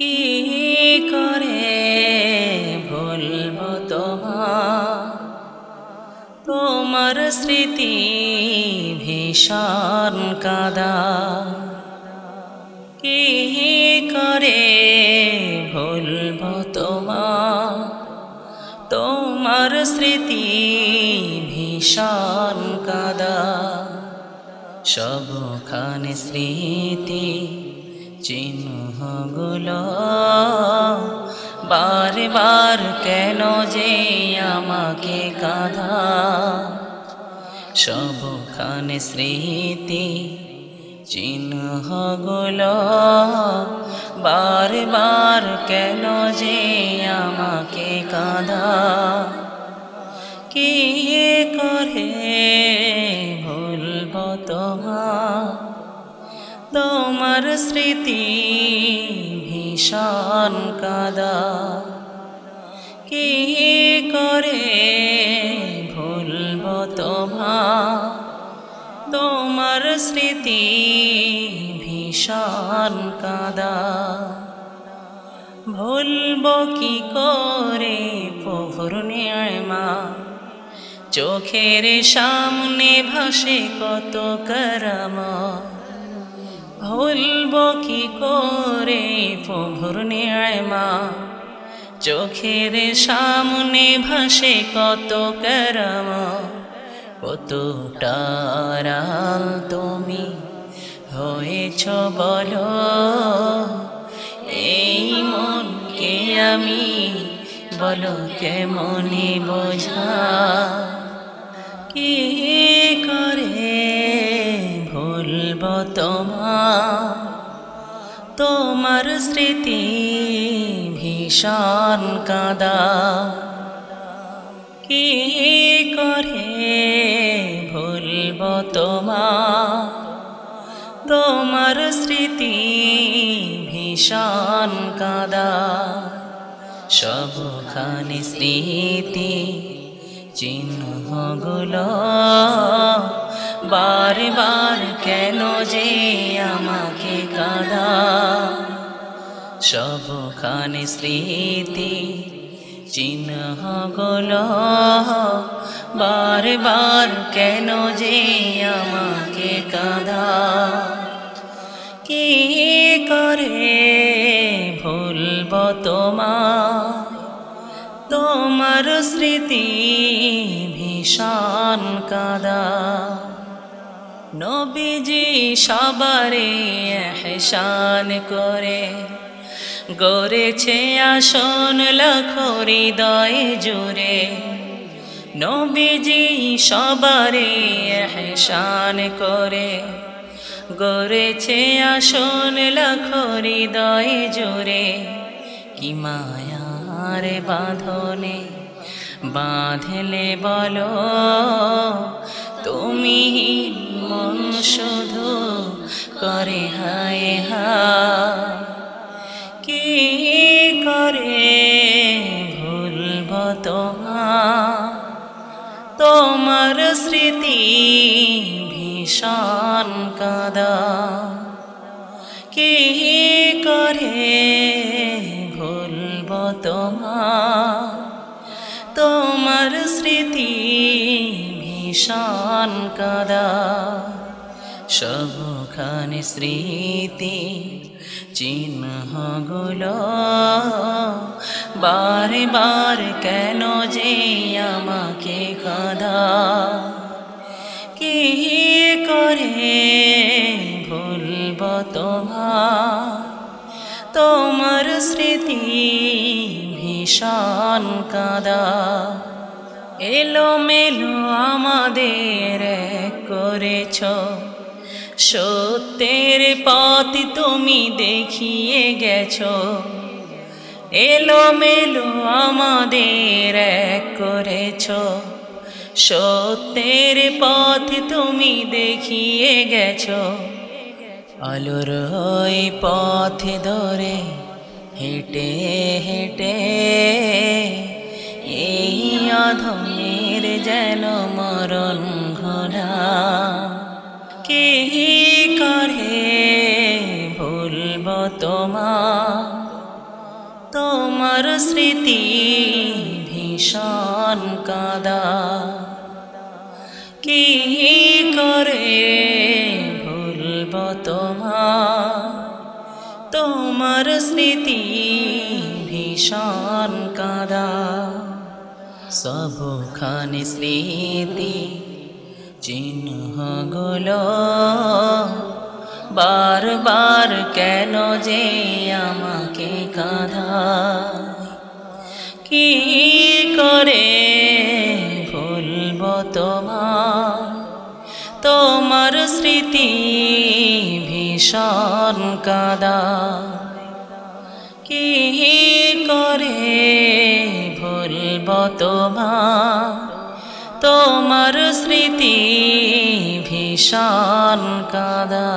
কি করে ভুলব তোমার? তোমার স্মৃতি ভীষণ কাদা। কি করে ভুলব তোমার? তোমার স্মৃতি ভীষণ কাদা। সবখানে স্মৃতি চিহ্নগুলো বারে বার কেন যে আমাকে কাঁধা? সবখানে স্মৃতি চিহ্নগুলো বারে বার কেন যে আমাকে কাঁধা? কি করে ভুলব তোমার তোমার স্মৃতি ভীষণ কাদা। কি করে ভুলব তোমার তোমার স্মৃতি ভীষণ কাদা। ভুলব কি করে প্রভুর মা চোখের সামনে ভাসে কত করমা? ভুলব কি করে? প্রভুর মা চোখের সামনে ভাসে কত করমা। কত তুমি হয়েছ বল। এই মনকে আমি বলো কেমনে বোঝা? তোমার স্মৃতি ভীষণ কাদা। কি করে ভুলব তোমার তোমার স্মৃতি ভীষণ কাদা। সবখানে স্মৃতি চিহ্নগুলো বারে বার কেন যে আমাকে কাদা? সবখানে স্মৃতি চিহ্নগুলো বারে বার কেন যে আমাকে কাদা? কি করে ভুলব তোমার তোমার স্মৃতি ভীষণ কাদা। নবীজি সবারে হেসান করে। গড়েছে আসন লক্ষ হৃদয় জুড়ে। নবীজি সবারে হেসান করে। গড়েছে আসন লক্ষ হৃদয় জুড়ে। কি মায়ার বাঁধনে বাঁধলে বলো, তুমি শুধু করে, হায় হা কি করে ভুলব তোমার তোমার স্মৃতি ভীষণ কাদা। কি করে ভুলব তোমার তোমার স্মৃতি ভীষণ কাদা। সবখানে স্মৃতি, চিহ্নগুলো বারে বার কেন যে আমাকে কাদা? কি করে ভুলব তোমার তোমার স্মৃতি ভীষণ কাদা। এলো মেলো আমাদের করেছ সত্যের পথ তুমি দেখিয়ে গেছো। এলো মেলো আমাদের এক করেছ। সত্যের পথ তুমি দেখিয়ে গেছো। আলোর ওই পথ ধরে হেঁটে হেঁটে এই অধমের যেন মরণ ঘোড়া। কে করে ভুলব তোমার? তোমার স্মৃতি ভীষণ কাদা। কি করে ভুলব তোমার? তোমার স্মৃতি ভীষণ কাদা। সবখানে স্মৃতি চিহ্নগুলো বারবার কেন যে আমাকে কাঁধায় কি করে ভুলব তোমার তোমার স্মৃতি ভীষণ কাদা কি করে ভুলব তোমার তোমার স্মৃতি ভীষণ কাদা।